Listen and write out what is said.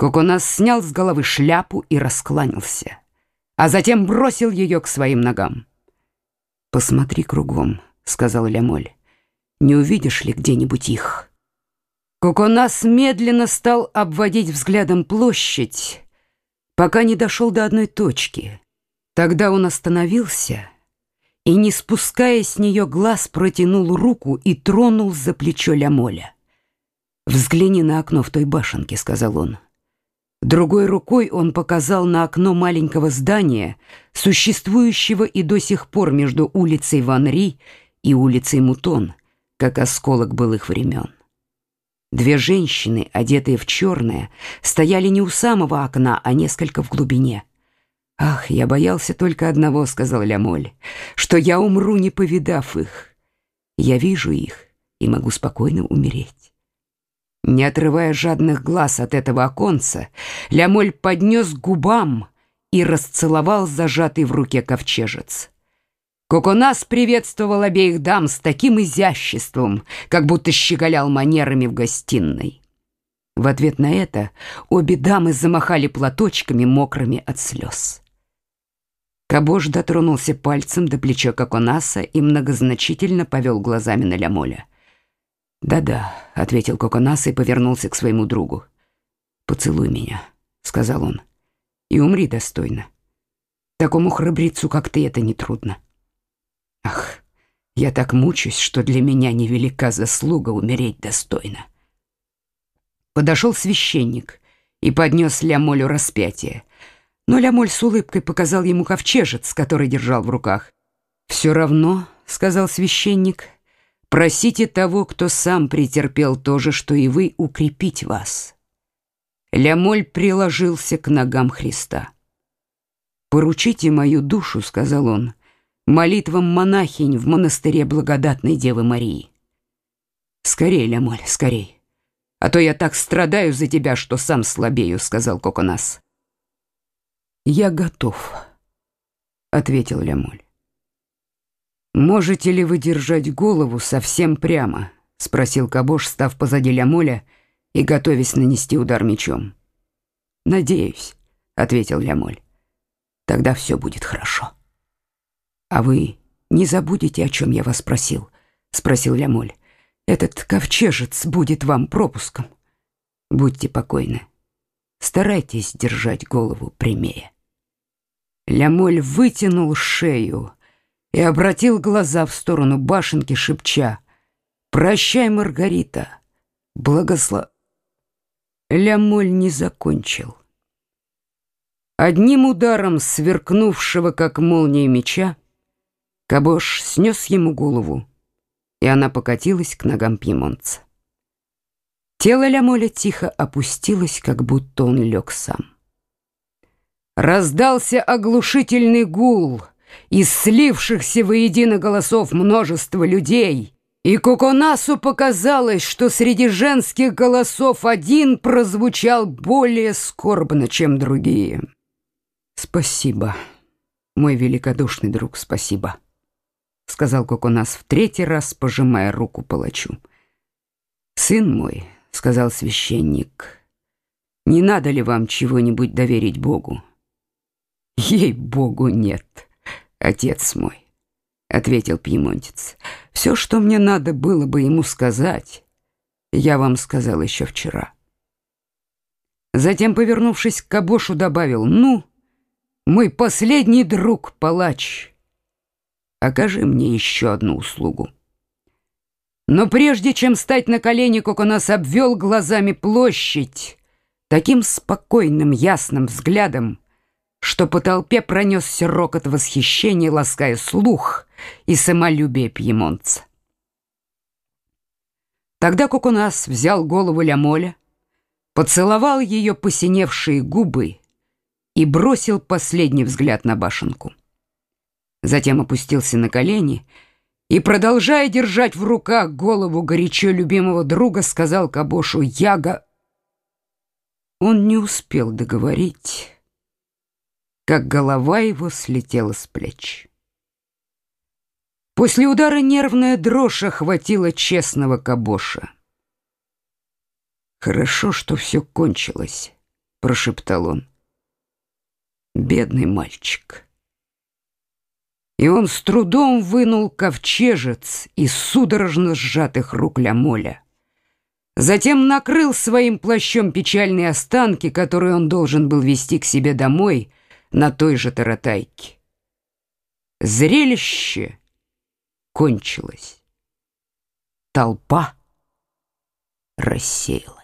Коконас снял с головы шляпу и раскланялся, а затем бросил ее к своим ногам. «Посмотри кругом», — сказал Лямоль. «Не увидишь ли где-нибудь их?» Коконас медленно стал обводить взглядом площадь, пока не дошел до одной точки. Тогда он остановился и, не спуская с нее глаз, протянул руку и тронул за плечо Лямоля. «Взгляни на окно в той башенке», — сказал он. Другой рукой он показал на окно маленького здания, существующего и до сих пор между улицей Ванри и улицей Мутон, как осколок былых времен. Две женщины, одетые в черное, стояли не у самого окна, а несколько в глубине. «Ах, я боялся только одного», — сказал Лямоль, — «что я умру, не повидав их. Я вижу их и могу спокойно умереть». Не отрывая жадных глаз от этого оконца, Лямоль поднес к губам и расцеловал зажатый в руке ковчежец. Коконас приветствовал обеих дам с таким изяществом, как будто щеголял манерами в гостиной. В ответ на это обе дамы замахали платочками, мокрыми от слез. Кабош дотронулся пальцем до плеча Коконаса и многозначительно повел глазами на Лямоля. «Да-да», — ответил Коконас и повернулся к своему другу. «Поцелуй меня», — сказал он, — «и умри достойно. Такому храбрецу, как ты, это нетрудно». «Ах, я так мучусь, что для меня невелика заслуга умереть достойно». Подошел священник и поднес Лямолю распятие, но Лямоль с улыбкой показал ему ковчежец, который держал в руках. «Все равно», — сказал священник, — Просите того, кто сам претерпел то же, что и вы, укрепить вас. Лямоль приложился к ногам Христа. «Поручите мою душу», — сказал он, — «молитвам монахинь в монастыре благодатной Девы Марии». «Скорей, Лямоль, скорей, а то я так страдаю за тебя, что сам слабею», — сказал Коконас. «Я готов», — ответил Лямоль. «Можете ли вы держать голову совсем прямо?» — спросил Кабош, став позади Лямоля и готовясь нанести удар мечом. «Надеюсь», — ответил Лямоль. «Тогда все будет хорошо». «А вы не забудете, о чем я вас просил?» — спросил Лямоль. «Этот ковчежец будет вам пропуском. Будьте покойны. Старайтесь держать голову прямее». Лямоль вытянул шею, и обратил глаза в сторону башенки, шепча «Прощай, Маргарита, благослов...» Лямоль не закончил. Одним ударом сверкнувшего, как молния меча, Кабош снес ему голову, и она покатилась к ногам пьемонца. Тело Лямоля тихо опустилось, как будто он лег сам. Раздался оглушительный гул — из слившихся воедино голосов множества людей. И Коконасу показалось, что среди женских голосов один прозвучал более скорбно, чем другие. «Спасибо, мой великодушный друг, спасибо», — сказал Коконас в третий раз, пожимая руку палачу. «Сын мой», — сказал священник, — «не надо ли вам чего-нибудь доверить Богу?» «Ей-богу, нет». «Отец мой», — ответил пьемонтец, — «все, что мне надо было бы ему сказать, я вам сказал еще вчера». Затем, повернувшись к Кабошу, добавил, «Ну, мой последний друг, палач, окажи мне еще одну услугу». Но прежде чем стать на колени, Коконас обвел глазами площадь, таким спокойным, ясным взглядом, что по толпе пронесся рокот восхищения, лаская слух и самолюбие пьемонца. Тогда Кокунас взял голову Лямоля, поцеловал ее посиневшие губы и бросил последний взгляд на башенку. Затем опустился на колени и, продолжая держать в руках голову горячо любимого друга, сказал Кабошу «Яга». Он не успел договорить как голова его слетела с плеч. После удара нервная дрожь охватила честного кабоша. Хорошо, что все кончилось, — прошептал он. «Бедный мальчик». И он с трудом вынул ковчежец из судорожно сжатых рук Лямоля. Затем накрыл своим плащом печальные останки, которые он должен был вести к себе домой на той же таратайке. Зрелище кончилось. Толпа рассеялась.